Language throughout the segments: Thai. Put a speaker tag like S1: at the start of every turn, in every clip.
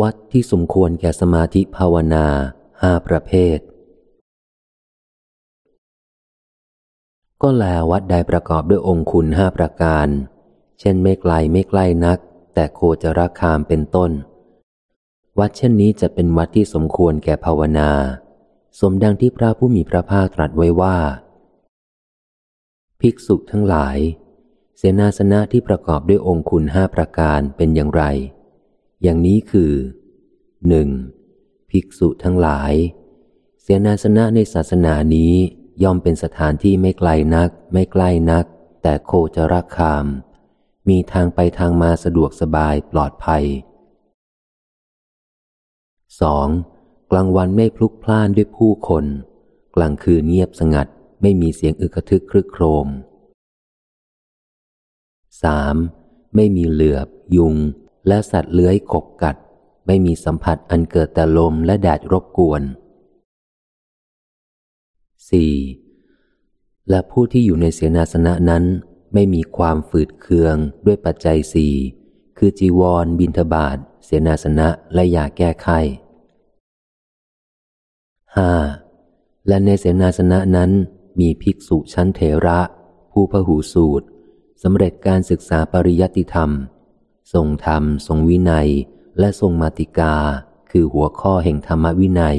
S1: วัดที่สมควรแก่สมาธิภาวนาห้าประเภท ก็แลวัดใดประกอบด้วยองค์คุณห้าประการ เช่นไม่ไกลไม่ใกล้นัก แต่โคจรคามเป็นต้น วัดเช่นนี้จะเป็นวัดที่สมควรแก่ภาวนา สมดังที่พระผู้มีพระภาคตรัสไว้ว่า ภิกษุทั้งหลาย เสนาสนะที่ประกอบด้วยองค์คุณห้าประการเป็นอย่างไร อย่างนี้คือหนึ่งภิกษุทั้งหลาย เสนาสนะในศาสนานี้ย่อมเป็นสถานที่ไม่ไกลนัก ไม่ใกล้นัก แต่โคจรคาม มีทางไปทางมาสะดวกสบายปลอดภัย 2. กลางวันไม่พลุกพล่านด้วยผู้คน กลางคืนเงียบสงัดไม่มีเสียงอึกทึกครึกโครม 3. ไม่มีเหลือบ ยุง และสัตว์เลื้อยขบกัด ไม่มีสัมผัสอันเกิดแต่ลมและแดดรบกวน 4. และผู้ที่อยู่ในเสนาสนะนั้นไม่มีความฝืดเคืองด้วยปัจจัยสี่คือจีวร บินทบาทเสนาสนะและยาแก้ไข 5. และในเสนาสนะนั้นมีภิกษุชั้นเถระ ผู้พหูสูตรสำเร็จการศึกษาปริยัติธรรม ทรงธรรม ทรงวินัย และทรงมาติกา คือหัวข้อแห่งธรรมวินัย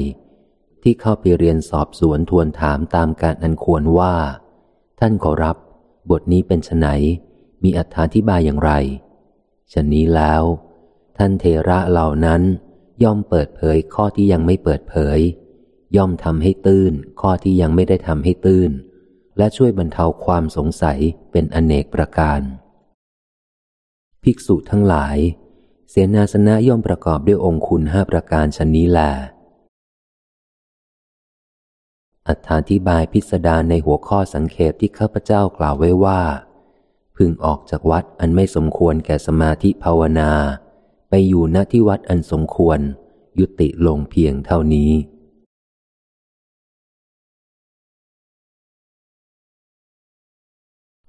S1: ที่เข้าไปเรียนสอบสวนทวนถามตามการอันควรว่า ท่านขอรับบทนี้เป็นไนมีอธิบายอย่างไรฉะนี้แล้ว ท่านเทระเหล่านั้น ย่อมเปิดเผยข้อที่ยังไม่เปิดเผย ย่อมทำให้ตื้น ข้อที่ยังไม่ได้ทำให้ตื้น และช่วยบรรเทาความสงสัยเป็นอเนกประการ ภิกษุทั้งหลาย เสนาสนะย่อมประกอบด้วยองคุณห้าประการชนนี้แลอธิบายพิสดารในหัวข้อสังเขปที่ข้าพเจ้ากล่าวไว้ว่า พึงออกจากวัดอันไม่สมควรแก่สมาธิภาวนา ไปอยู่ณที่วัดอันสมควร ยุติลงเพียงเท่านี้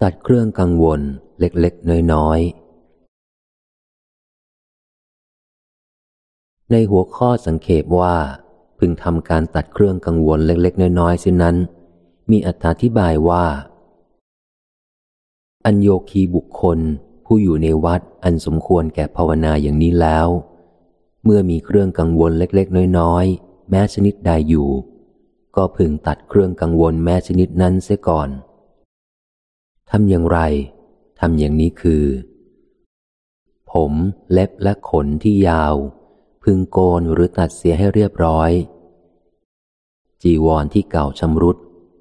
S1: ตัดเครื่องกังวลเล็กๆ น้อย ในหัวข้อสังเขปว่า พึงทำการตัดเครื่องกังวลเล็กๆ น้อยๆสินั้น มีอธิบายว่า อัญโยคีบุคคลผู้อยู่ในวัดอันสมควรแก่ภาวนาอย่างนี้แล้ว เมื่อมีเครื่องกังวลเล็กๆ น้อยๆ แม้ชนิดใดอยู่ ก็พึงตัดเครื่องกังวลแม้ชนิดนั้นเสียก่อนทำอย่างไรทำอย่างนี้คือ ผมเล็บและขนที่ยาว พึงโกนหรือตัดเสียให้เรียบร้อย จีวรที่เก่าชำรุด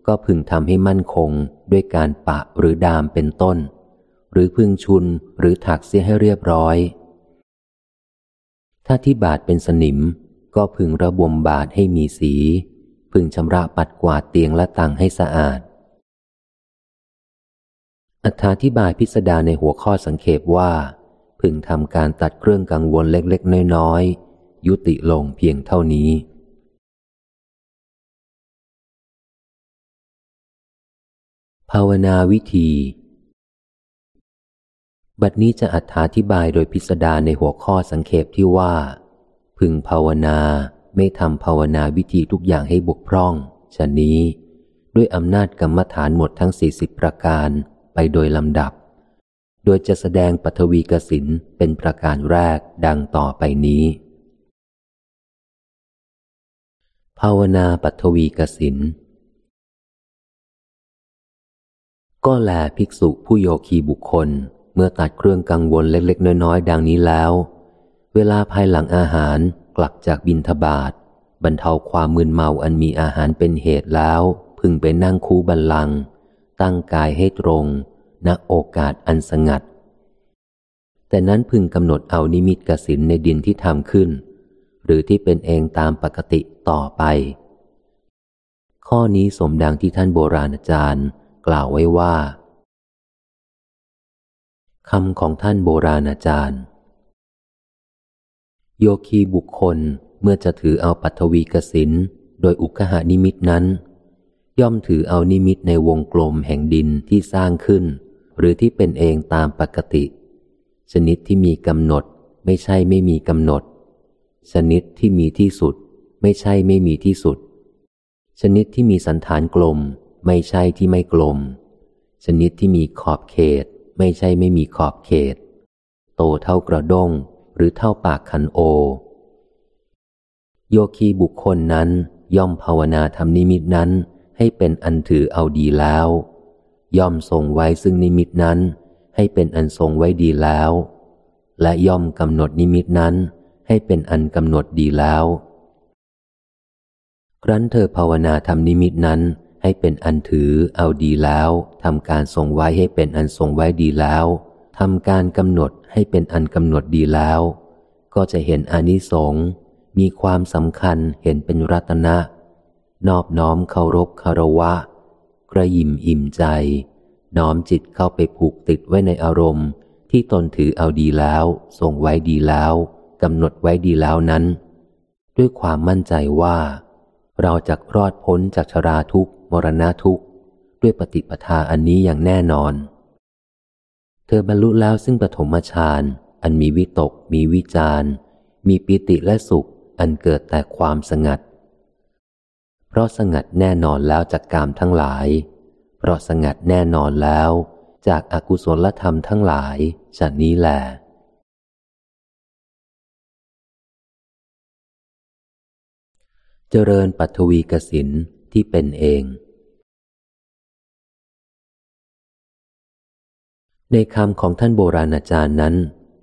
S1: ก็พึงทำให้มั่นคงด้วยการปะหรือดามเป็นต้น หรือพึงชุนหรือถักเสียให้เรียบร้อย ถ้าที่บาดเป็นสนิม ก็พึงระบมบาดให้มีสี พึงชำระปัดกวาดเตียงและตังให้สะอาดอธิบายพิสดารในหัวข้อสังเขปว่า พึงทำการตัดเครื่องกังวลเล็กๆ น้อยๆ ยุติลงเพียงเท่านี้ภาวนาวิธี บัดนี้จะอธิบายโดยพิสดารในหัวข้อสังเขปที่ว่า พึงภาวนาไม่ทำภาวนาวิธีทุกอย่างให้บกพร่องชะนี้ ด้วยอำนาจกรรมฐานหมดทั้งสี่สิบประการไปโดยลำดับ โดยจะแสดงปฐวีกสินเป็นประการแรกดังต่อไปนี้ ภาวนาปัทวีกสิน ก็แลภิกษุผู้โยคีบุคคล เมื่อตัดเครื่องกังวลเล็กๆ น้อยๆ ดังนี้แล้ว เวลาภายหลังอาหารกลับจากบินทบาทบรรเทาความมึนเมาอันมีอาหารเป็นเหตุแล้ว พึงไปนั่งคูบันลัง ตั้งกายให้ตรง ณโอกาสอันสงัด แต่นั้นพึงกำหนดเอานิมิตกสินในดินที่ทำขึ้น หรือที่เป็นเองตามปกติต่อไป ข้อนี้สมดังที่ท่านโบราณอาจารย์ กล่าวไว้ว่าคำของท่านโบราณอาจารย์ โยคีบุคคลเมื่อจะถือเอาปัทวีกสินโดยอุกหานิมิตนั้น ย่อมถือเอานิมิตในวงกลมแห่งดินที่สร้างขึ้น หรือที่เป็นเองตามปกติ ชนิดที่มีกำหนดไม่ใช่ไม่มีกำหนด ชนิดที่มีที่สุด ไม่ใช่ไม่มีที่สุด ชนิดที่มีสันฐานกลม ไม่ใช่ที่ไม่กลม ชนิดที่มีขอบเขต ไม่ใช่ไม่มีขอบเขต โตเท่ากระด้งหรือเท่าปากคันโอ โยคีบุคคลนั้นย่อมภาวนาทำนิมิตนั้นให้เป็นอันถือเอาดีแล้ว ย่อมทรงไว้ซึ่งนิมิตนั้น ให้เป็นอันทรงไว้ดีแล้ว และย่อมกำหนดนิมิตนั้น ให้เป็นอันกำหนดดีแล้ว ครั้นเธอภาวนาทำนิมิตนั้น ให้เป็นอันถือเอาดีแล้วทำการทรงไว้ให้เป็นอันทรงไว้ดีแล้วทำการกำหนดให้เป็นอันกำหนดดีแล้ว ก็จะเห็นอนิสงส์มีความสำคัญเห็นเป็นรัตนะ นอบน้อมเคารพคารวะ กระยิมอิ่มใจ น้อมจิตเข้าไปผูกติดไว้ในอารมณ์ที่ตนถือเอาดีแล้ว ทรงไว้ดีแล้ว กำหนดไว้ดีแล้วนั้น ด้วยความมั่นใจว่า เราจะรอดพ้นจากชราทุกมรณะทุกด้วยปฏิปทาอันนี้อย่างแน่นอน เธอบรรลุแล้วซึ่งปฐมฌานอันมีวิตก มีวิจารมีปิติและสุขอันเกิดแต่ความสงัด เพราะสงัดแน่นอนแล้วจากกามทั้งหลาย เพราะสงัดแน่นอนแล้วจากอากุศลธรรมทั้งหลายจากนี้แหละ เจริญปัทวีกสินที่เป็นเอง ในคำของท่านโบราณอาจารย์นั้น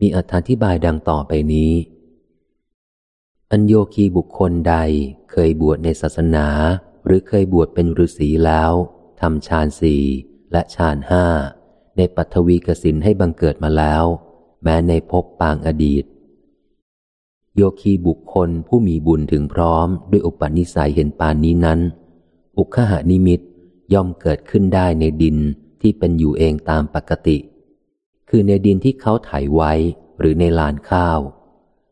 S1: มีอธิบายดังต่อไปนี้ อัญโยคีบุคคลใดเคยบวชในศาสนา หรือเคยบวชเป็นฤาษีแล้วทำฌานสี่และฌานห้าในปัทวีกสินให้บังเกิดมาแล้ว แม้ในภพปางอดีต โยคีบุคคลผู้มีบุญถึงพร้อม ด้วยอุปนิสัยเห็นปานนี้นั้น อุคหานิมิตย่อมเกิดขึ้นได้ในดินที่เป็นอยู่เองตามปกติ คือในดินที่เขาไถไว้หรือในลานข้าว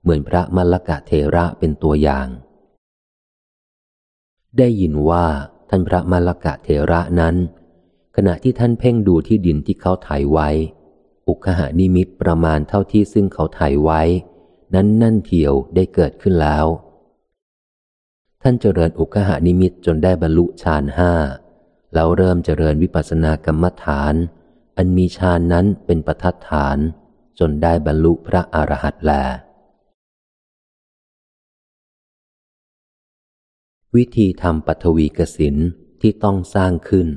S1: เหมือนพระมลกะเทระเป็นตัวอย่าง ได้ยินว่าท่านพระมลกะเทระนั้น ขณะที่ท่านเพ่งดูที่ดินที่เขาไถไว้ อุคหานิมิตประมาณเท่าที่ซึ่งเขาไถไว้ นั้นนั่นเทียวได้เกิดขึ้นแล้ว ท่านเจริญอุกหานิมิตจนได้บรรลุฌานห้าแล้วเริ่มเจริญวิปัสสนากรรมฐาน อันมีฌานนั้นเป็นประทัดฐาน จนได้บรรลุพระอรหันต์แล วิธีทำปัทวีกสินที่ต้องสร้างขึ้น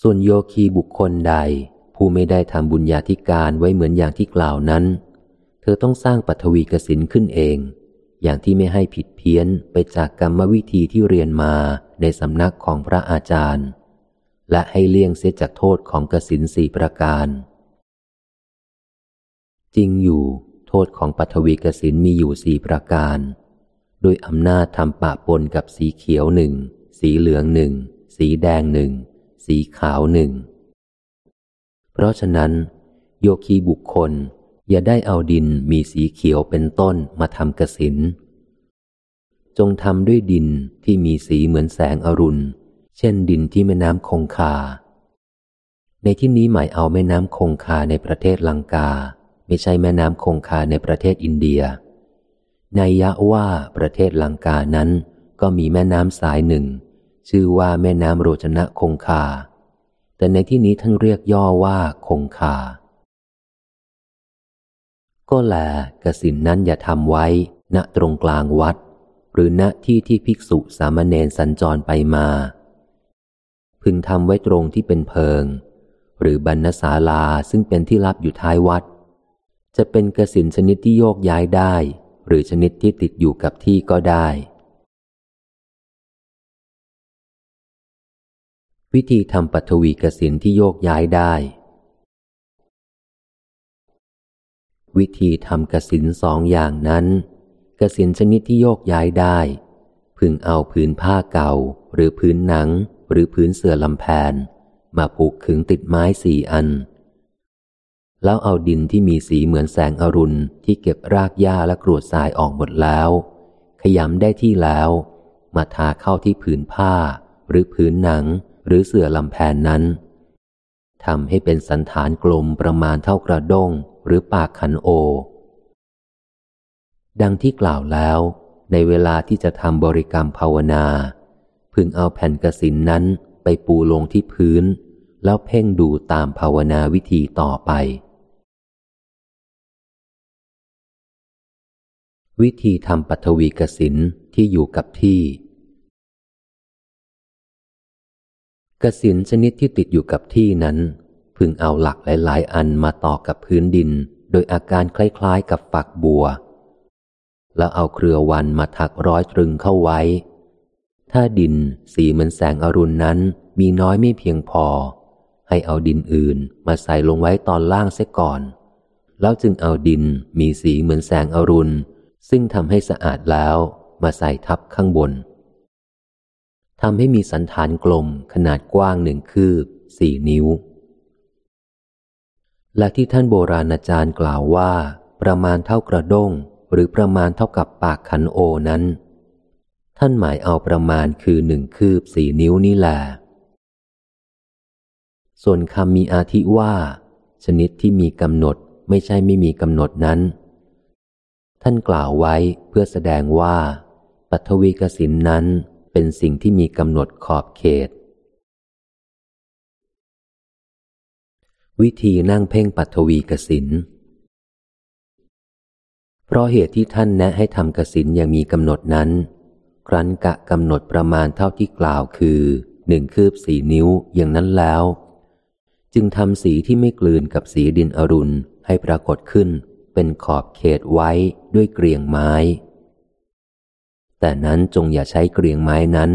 S1: ส่วนโยคีบุคคลใด ผู้ไม่ได้ทำบุญญาธิการไว้เหมือนอย่างที่กล่าวนั้น เธอต้องสร้างปัทวีกสินขึ้นเอง อย่างที่ไม่ให้ผิดเพี้ยนไปจากกรรมวิธีที่เรียนมาในสำนักของพระอาจารย์ และให้เลี่ยงเสียจากโทษของกสินสี่ประการ จริงอยู่ โทษของปัทวีกสินมีอยู่สี่ประการโดยอำนาจทำปะปนกับสีเขียวหนึ่ง สีเหลืองหนึ่ง สีแดงหนึ่ง สีขาวหนึ่ง เพราะฉะนั้น โยคีบุคคลอย่าได้เอาดินมีสีเขียวเป็นต้นมาทำกสิน จงทำด้วยดินที่มีสีเหมือนแสงอรุณ เช่นดินที่แม่น้ำคงคา ในที่นี้หมายเอาแม่น้ำคงคาในประเทศลังกา ไม่ใช่แม่น้ำคงคาในประเทศอินเดียในยะว่าประเทศลังกานั้น ก็มีแม่น้ำสายหนึ่ง ชื่อว่าแม่น้ำโรจนะคงคา แต่ในที่นี้ท่านเรียกย่อว่าคงคา ก็แลกสินนั้นอย่าทำไว้ ณตรงกลางวัด หรือณที่ที่ภิกษุสามเณรสัญจรไปมา พึงทำไว้ตรงที่เป็นเพิง หรือบรรณศาลาซึ่งเป็นที่รับอยู่ท้ายวัด จะเป็นกสินชนิดที่โยกย้ายได้ หรือชนิดที่ติดอยู่กับที่ก็ได้ วิธีทำปัทวีกสินที่โยกย้ายได้ วิธีทำกสินสองอย่างนั้น กสินชนิดที่โยกย้ายได้ พึงเอาผืนผ้าเก่า หรือพื้นหนัง หรือพื้นเสื่อลำแพน มาผูกขึงติดไม้สี่อัน แล้วเอาดินที่มีสีเหมือนแสงอรุณที่เก็บรากหญ้าและกรวดทรายออกหมดแล้ว ขยำได้ที่แล้ว มาทาเข้าที่ผืนผ้าหรือผืนหนัง หรือเสื่อลำแพนนั้นทำให้เป็นสันฐานกลมประมาณเท่ากระด้งหรือปากขันโอ ดังที่กล่าวแล้ว ในเวลาที่จะทำบริกรรมภาวนา พึงเอาแผ่นกระสินนั้นไปปูลงที่พื้น แล้วเพ่งดูตามภาวนาวิธีต่อไป วิธีทำปัทวีกสินที่อยู่กับที่ กสินชนิดที่ติดอยู่กับที่นั้น พึงเอาหลักหลายๆ อันมาต่อกับพื้นดิน โดยอาการคล้ายๆ กับฝักบัว แล้วเอาเครือวันมาถักร้อยตรึงเข้าไว้ ถ้าดินสีเหมือนแสงอรุณนั้นมีน้อยไม่เพียงพอ ให้เอาดินอื่นมาใส่ลงไว้ตอนล่างเสียก่อน แล้วจึงเอาดินมีสีเหมือนแสงอรุณ ซึ่งทำให้สะอาดแล้วมาใส่ทับข้างบนำให้มีสันฐานกลมขนาดกว้างหนึ่งคืบสี่นิ้ว และที่ท่านโบราณอาจารย์กล่าวว่า ประมาณเท่ากระด้ง หรือประมาณเท่ากับปากขันโอนั้น ท่านหมายเอาประมาณคือหนึ่งคืบสี่นิ้วนี่แหละส่วนคำมีอาทิว่า ชนิดที่มีกำหนดไม่ใช่ไม่มีกำหนดนั้น ท่านกล่าวไว้เพื่อแสดงว่าปัทวีกสินนั้น เป็นสิ่งที่มีกำหนดขอบเขต วิธีนั่งเพ่งปัทวีกสินเพราะเหตุที่ท่านแนะให้ทำกสินอย่างมีกำหนดนั้น ครั้นกะกำหนดประมาณเท่าที่กล่าวคือหนึ่งคืบสีนิ้วอย่างนั้นแล้ว จึงทำสีที่ไม่กลืนกับสีดินอรุณให้ปรากฏขึ้นเป็นขอบเขตไว้ด้วยเกลียงไม้ แต่นั้นจงอย่าใช้เกลียงไม้นั้น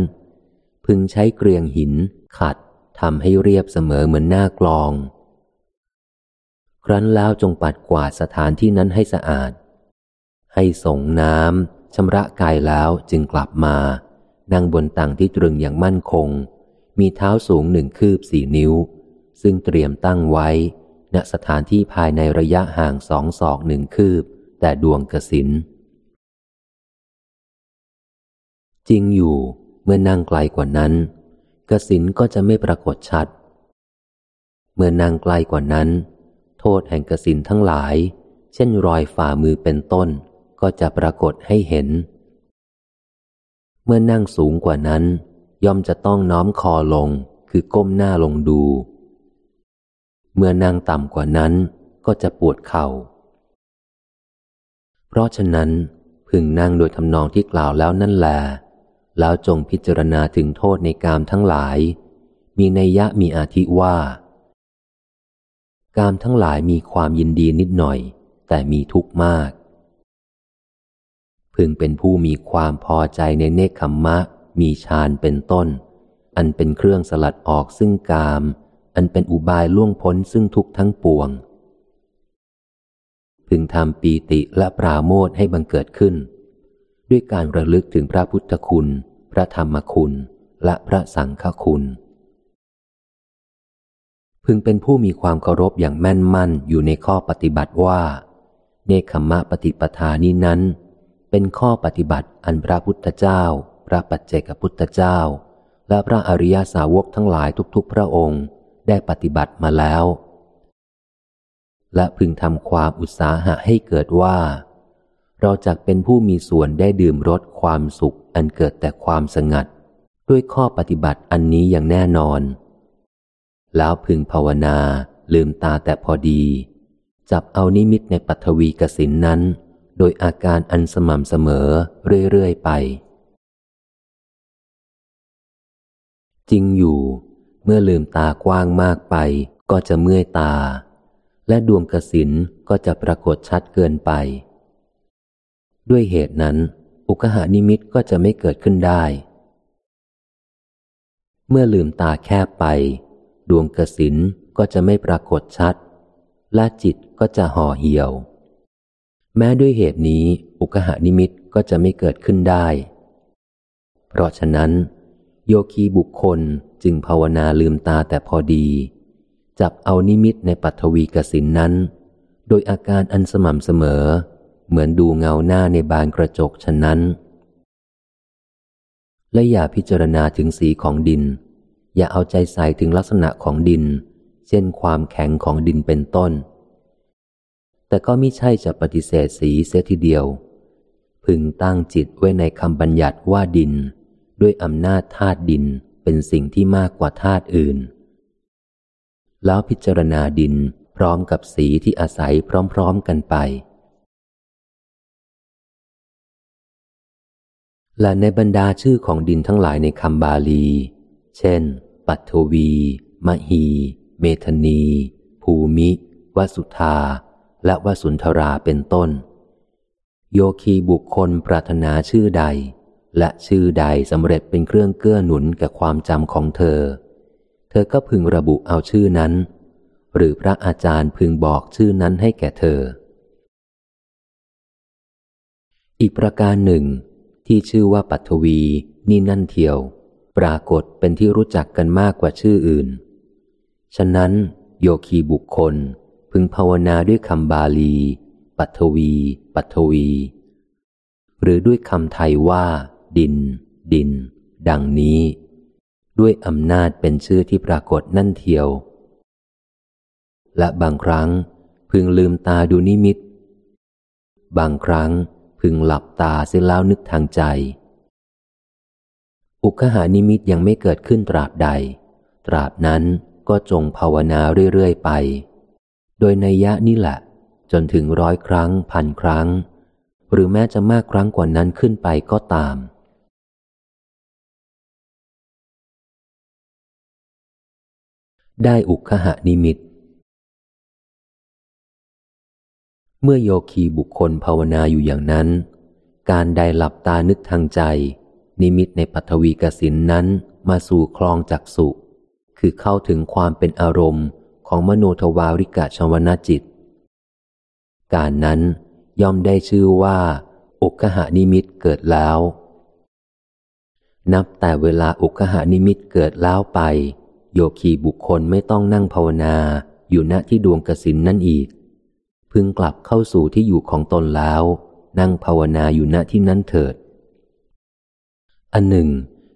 S1: พึงใช้เกลียงหิน ขัดทำให้เรียบเสมอเหมือนหน้ากลอง ครั้นแล้วจงปัดกวาดสถานที่นั้นให้สะอาด ให้ส่งน้ำชำระกายแล้วจึงกลับมา นั่งบนตังที่ตรึงอย่างมั่นคง มีเท้าสูงหนึ่งคืบสี่นิ้ว ซึ่งเตรียมตั้งไว้ ณสถานที่ภายในระยะห่างสองศอกหนึ่งคืบ แต่ดวงกสิน จริงอยู่เมื่อนั่งไกลกว่านั้น กสินก็จะไม่ปรากฏชัด เมื่อนั่งไกลกว่านั้น โทษแห่งกสินทั้งหลาย เช่นรอยฝ่ามือเป็นต้น ก็จะปรากฏให้เห็น เมื่อนั่งสูงกว่านั้น ย่อมจะต้องน้อมคอลงคือก้มหน้าลงดู เมื่อนั่งต่ำกว่านั้นก็จะปวดเขา่า เพราะฉะนั้นพึงนั่งโดยทำนองที่กล่าวแล้วนั่นแหละ แล้วจงพิจารณาถึงโทษในกามทั้งหลาย มีนัยยะมีอาทิว่า กามทั้งหลายมีความยินดีนิดหน่อย แต่มีทุกข์มาก พึงเป็นผู้มีความพอใจในเนคขมมะ มีฌานเป็นต้น อันเป็นเครื่องสลัดออกซึ่งกาม อันเป็นอุบายล่วงพ้นซึ่งทุกทั้งปวง พึงทำปีติและปราโมทให้บังเกิดขึ้น ด้วยการระลึกถึงพระพุทธคุณ พระธรรมคุณ และพระสังฆคุณ พึงเป็นผู้มีความเคารพอย่างแม่นมั่นอยู่ในข้อปฏิบัติว่า เนคขมะปฏิปทานี้นั้น เป็นข้อปฏิบัติอันพระพุทธเจ้า พระปัจเจกพุทธเจ้า และพระอริยสาวกทั้งหลายทุกๆ พระองค์ได้ปฏิบัติมาแล้ว และพึงทำความอุตสาหะให้เกิดว่า เราจะเป็นผู้มีส่วนได้ดื่มรสความสุขอันเกิดแต่ความสงัด ด้วยข้อปฏิบัติอันนี้อย่างแน่นอน แล้วพึงภาวนาลืมตาแต่พอดี จับเอานิมิตในปัทวีกสินนั้น โดยอาการอันสม่ำเสมอเรื่อยๆไป จริงอยู่ เมื่อลืมตากว้างมากไป ก็จะเมื่อยตา และดวงกสินก็จะปรากฏชัดเกินไป ด้วยเหตุนั้น อุกหานิมิตก็จะไม่เกิดขึ้นได้ เมื่อลืมตาแคบไป ดวงกสินก็จะไม่ปรากฏชัด และจิตก็จะห่อเหี่ยว แม้ด้วยเหตุนี้อุกหานิมิตก็จะไม่เกิดขึ้นได้ เพราะฉะนั้น โยคีบุคคลจึงภาวนาลืมตาแต่พอดี จับเอานิมิตในปัทวีกสินนั้น โดยอาการอันสม่ำเสมอ เหมือนดูเงาหน้าในบานกระจกฉะนั้น และอย่าพิจารณาถึงสีของดิน อย่าเอาใจใส่ถึงลักษณะของดิน เช่นความแข็งของดินเป็นต้น แต่ก็ไม่ใช่จะปฏิเสธสีเสียทีเดียว พึงตั้งจิตไว้ในคำบัญญัติว่าดิน ด้วยอำนาจธาตุดินเป็นสิ่งที่มากกว่าธาตุอื่น แล้วพิจารณาดินพร้อมกับสีที่อาศัยพร้อมๆกันไป และในบรรดาชื่อของดินทั้งหลายในคำบาลี เช่น ปัทวี มหี เมธนี ภูมิวสุธา และวสุนทราเป็นต้น โยคีบุคคลปรารถนาชื่อใด และชื่อใดสำเร็จเป็นเครื่องเกื้อหนุนแก่ความจำของเธอ เธอก็พึงระบุเอาชื่อนั้น หรือพระอาจารย์พึงบอกชื่อนั้นให้แก่เธอ อีกประการหนึ่ง ที่ชื่อว่าปัทวี นี่นั่นเทียว ปรากฏเป็นที่รู้จักกันมากกว่าชื่ออื่น ฉะนั้น โยคีบุคคลพึงภาวนาด้วยคำบาลี ปัทวี ปัทวี หรือด้วยคำไทยว่า ดิน ดิน ดังนี้ ด้วยอำนาจเป็นชื่อที่ปรากฏนั่นเทียว และบางครั้งพึงลืมตาดูนิมิต บางครั้ง พึงหลับตาเสียแล้วนึกทางใจ อุคหานิมิตยังไม่เกิดขึ้นตราบใด ตราบนั้นก็จงภาวนาเรื่อยๆไป โดยในยะนี่แหละ จนถึงร้อยครั้ง พันครั้ง หรือแม้จะมากครั้งกว่านั้นขึ้นไปก็ตามได้อุคหานิมิต เมื่อโยคีบุคคลภาวนาอยู่อย่างนั้น การใดหลับตานึกทางใจ นิมิตในปัทวีกสินนั้นมาสู่คลองจักสุคือเข้าถึงความเป็นอารมณ์ของมโนทวาริกะชวนาจิต การนั้นย่อมได้ชื่อว่าอุกหานิมิตเกิดแล้ว นับแต่เวลาอุกหานิมิตเกิดแล้วไป โยคีบุคคลไม่ต้องนั่งภาวนาอยู่ณที่ดวงกสินนั่นอีก พึงกลับเข้าสู่ที่อยู่ของตนแล้ว นั่งภาวนาอยู่ณที่นั้นเถิด อันหนึ่ง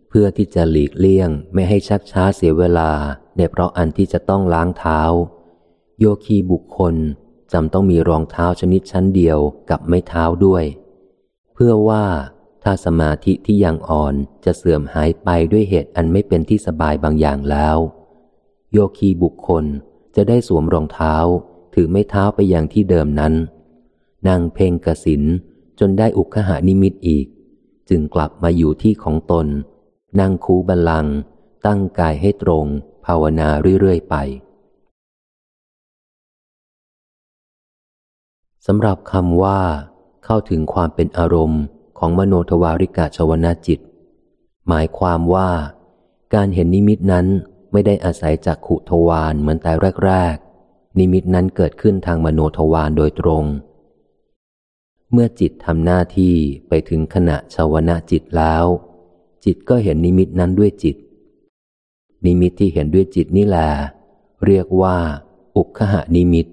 S1: เพื่อที่จะหลีกเลี่ยงไม่ให้ชักช้าเสียเวลาในเพราะอันที่จะต้องล้างเท้า โยคีบุคคลจำต้องมีรองเท้าชนิดชั้นเดียวกับไม่เท้าด้วย เพื่อว่าถ้าสมาธิที่ยังอ่อนจะเสื่อมหายไปด้วยเหตุอันไม่เป็นที่สบายบางอย่างแล้ว โยคีบุคคลจะได้สวมรองเท้า ถือไม่เท้าไปอย่างที่เดิมนั้น นั่งเพ่งกสินจนได้อุคหานิมิตอีก จึงกลับมาอยู่ที่ของตน นั่งคูบัลลัง ตั้งกายให้ตรง ภาวนาเรื่อยๆไปสำหรับคำว่า เข้าถึงความเป็นอารมณ์ของมโนทวาริกาชวนาจิต หมายความว่า การเห็นนิมิตนั้นไม่ได้อาศัยจากขุทวารเหมือนแต่แรก นิมิตนั้นเกิดขึ้นทางมโนทวารโดยตรง เมื่อจิตทำหน้าที่ไปถึงขณะชาวนะจิตแล้ว จิตก็เห็นนิมิตนั้นด้วยจิต นิมิตที่เห็นด้วยจิตนี่แหละเรียกว่า อุคหานิมิต